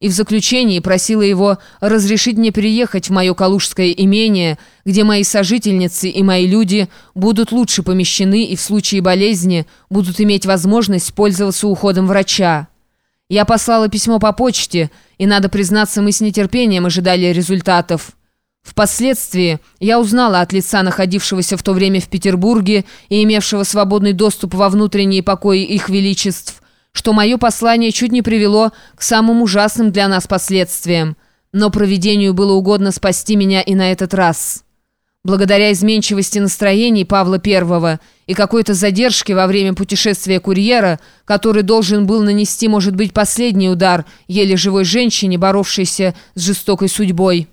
и в заключении просила его разрешить мне приехать в мое калужское имение, где мои сожительницы и мои люди будут лучше помещены и в случае болезни будут иметь возможность пользоваться уходом врача. Я послала письмо по почте, и, надо признаться, мы с нетерпением ожидали результатов. Впоследствии я узнала от лица, находившегося в то время в Петербурге и имевшего свободный доступ во внутренние покои их величеств, что мое послание чуть не привело к самым ужасным для нас последствиям, но провидению было угодно спасти меня и на этот раз. Благодаря изменчивости настроений Павла I и какой-то задержке во время путешествия курьера, который должен был нанести, может быть, последний удар еле живой женщине, боровшейся с жестокой судьбой,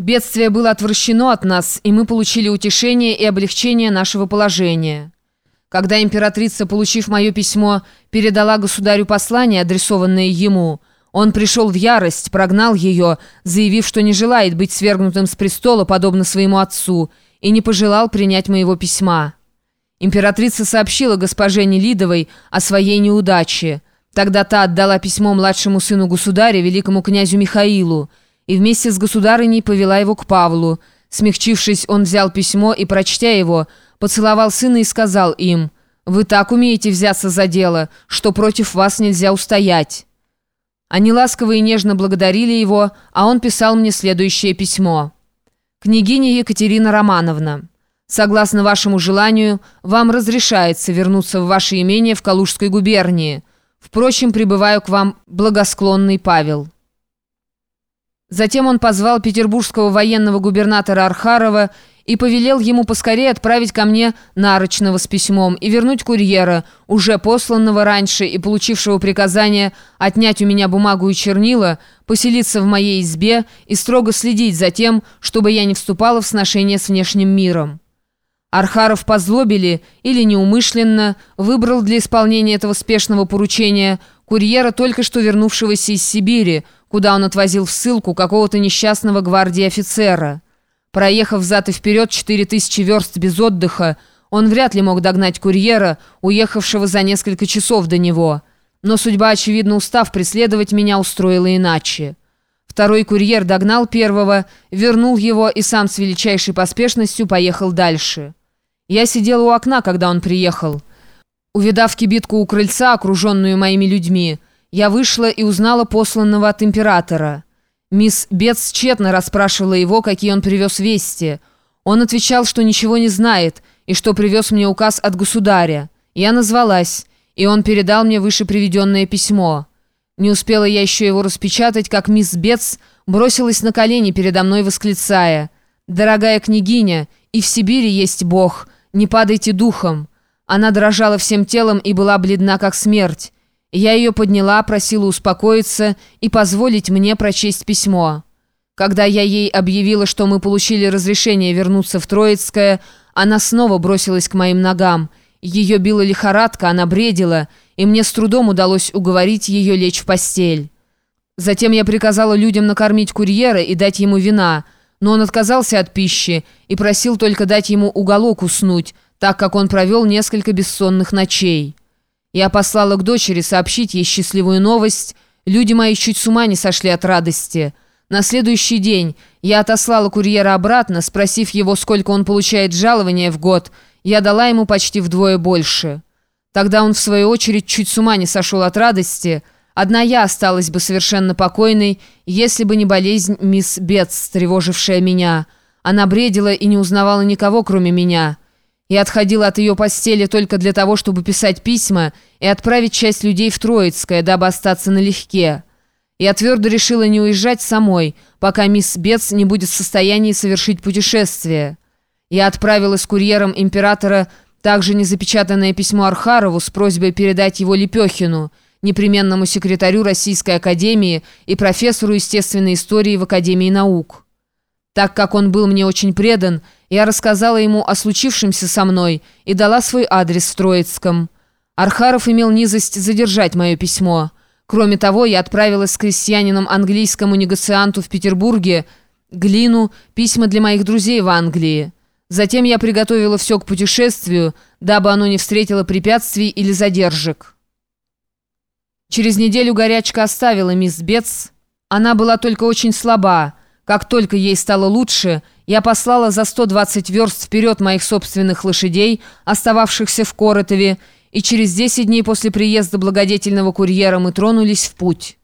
Бедствие было отвращено от нас, и мы получили утешение и облегчение нашего положения. Когда императрица, получив мое письмо, передала государю послание, адресованное ему, он пришел в ярость, прогнал ее, заявив, что не желает быть свергнутым с престола, подобно своему отцу, и не пожелал принять моего письма. Императрица сообщила госпоже Нелидовой о своей неудаче. Тогда та отдала письмо младшему сыну государя, великому князю Михаилу, и вместе с государыней повела его к Павлу. Смягчившись, он взял письмо и, прочтя его, поцеловал сына и сказал им, «Вы так умеете взяться за дело, что против вас нельзя устоять». Они ласково и нежно благодарили его, а он писал мне следующее письмо. «Княгиня Екатерина Романовна, согласно вашему желанию, вам разрешается вернуться в ваше имение в Калужской губернии. Впрочем, прибываю к вам благосклонный Павел». Затем он позвал петербургского военного губернатора Архарова и повелел ему поскорее отправить ко мне нарочного с письмом и вернуть курьера, уже посланного раньше и получившего приказание отнять у меня бумагу и чернила, поселиться в моей избе и строго следить за тем, чтобы я не вступала в сношение с внешним миром. Архаров позлобили или неумышленно выбрал для исполнения этого спешного поручения курьера, только что вернувшегося из Сибири, куда он отвозил в ссылку какого-то несчастного гвардии офицера. Проехав взад и вперед 4000 верст без отдыха, он вряд ли мог догнать курьера, уехавшего за несколько часов до него. Но судьба, очевидно, устав преследовать меня, устроила иначе. Второй курьер догнал первого, вернул его и сам с величайшей поспешностью поехал дальше. Я сидел у окна, когда он приехал. Увидав кибитку у крыльца, окруженную моими людьми, я вышла и узнала посланного от императора. Мисс Бетс тщетно расспрашивала его, какие он привез вести. Он отвечал, что ничего не знает, и что привез мне указ от государя. Я назвалась, и он передал мне выше приведенное письмо. Не успела я еще его распечатать, как мисс Бетс бросилась на колени передо мной, восклицая «Дорогая княгиня, и в Сибири есть Бог!» «Не падайте духом». Она дрожала всем телом и была бледна, как смерть. Я ее подняла, просила успокоиться и позволить мне прочесть письмо. Когда я ей объявила, что мы получили разрешение вернуться в Троицкое, она снова бросилась к моим ногам. Ее била лихорадка, она бредила, и мне с трудом удалось уговорить ее лечь в постель. Затем я приказала людям накормить курьера и дать ему вина – но он отказался от пищи и просил только дать ему уголок уснуть, так как он провел несколько бессонных ночей. Я послала к дочери сообщить ей счастливую новость. Люди мои чуть с ума не сошли от радости. На следующий день я отослала курьера обратно, спросив его, сколько он получает жалования в год. Я дала ему почти вдвое больше. Тогда он, в свою очередь, чуть с ума не сошел от радости – Одна я осталась бы совершенно покойной, если бы не болезнь мисс Бетс, тревожившая меня. Она бредила и не узнавала никого, кроме меня. Я отходила от ее постели только для того, чтобы писать письма и отправить часть людей в Троицкое, дабы остаться налегке. Я твердо решила не уезжать самой, пока мисс Бетс не будет в состоянии совершить путешествие. Я отправила с курьером императора также незапечатанное письмо Архарову с просьбой передать его Лепехину – непременному секретарю Российской Академии и профессору естественной истории в Академии наук. Так как он был мне очень предан, я рассказала ему о случившемся со мной и дала свой адрес в Троицком. Архаров имел низость задержать мое письмо. Кроме того, я отправилась с крестьянином английскому негацианту в Петербурге, Глину, письма для моих друзей в Англии. Затем я приготовила все к путешествию, дабы оно не встретило препятствий или задержек. Через неделю горячка оставила мисс Бетс, Она была только очень слаба. Как только ей стало лучше, я послала за 120 верст вперед моих собственных лошадей, остававшихся в Коротове, и через 10 дней после приезда благодетельного курьера мы тронулись в путь».